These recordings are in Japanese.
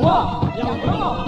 Wow! Yeah, wow!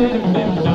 mínimo, mínimo.